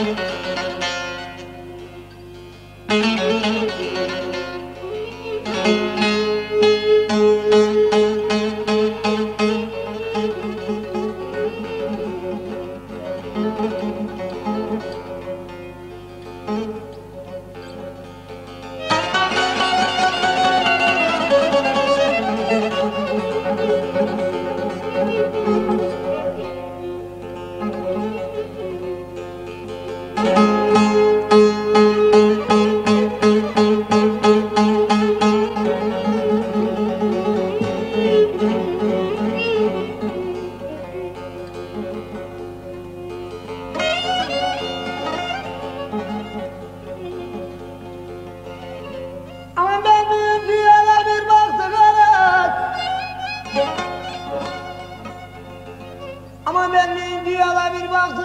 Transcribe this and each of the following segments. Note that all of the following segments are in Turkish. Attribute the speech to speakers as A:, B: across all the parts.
A: Ama Ama ben büyük dünyaya bir baktım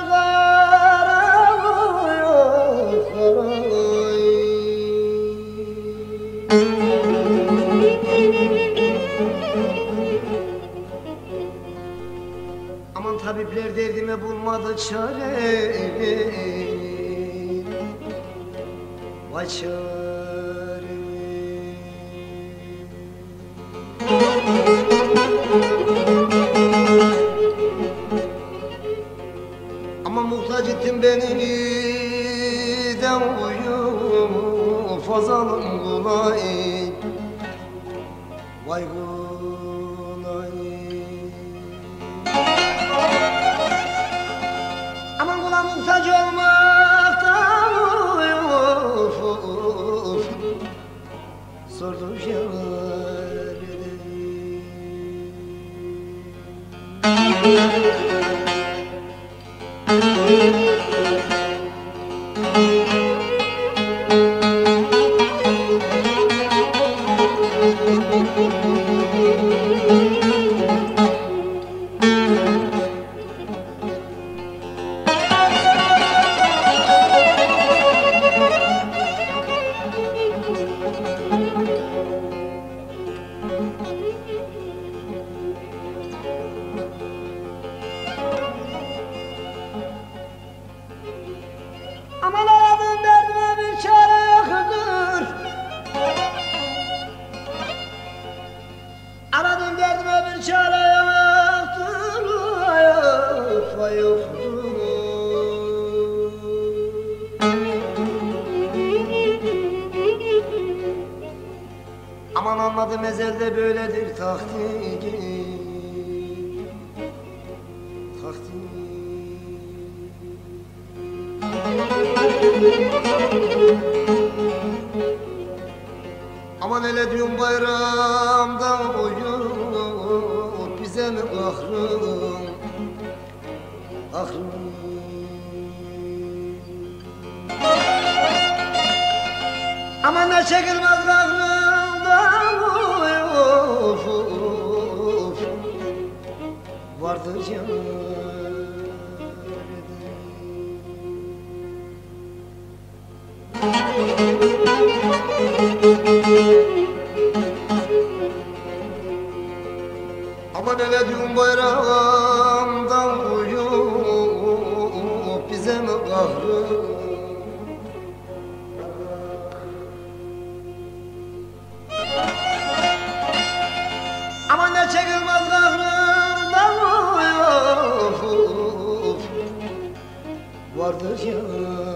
A: Aman tabipler derdime bulmadı çare. Vay çare muhtaç ettin beni de uyu fazalım kolay. Vay kolay. Aman kula muhtaç olmaktan of. Sordum yar Aman Aman anladım ezelde böyledir takdir Takdir Aman hele diyorum bayramda uyup bize mi kahrım Kahrım Aman ne çekilmez kahrımdan uyup Vardır canım Vardır ya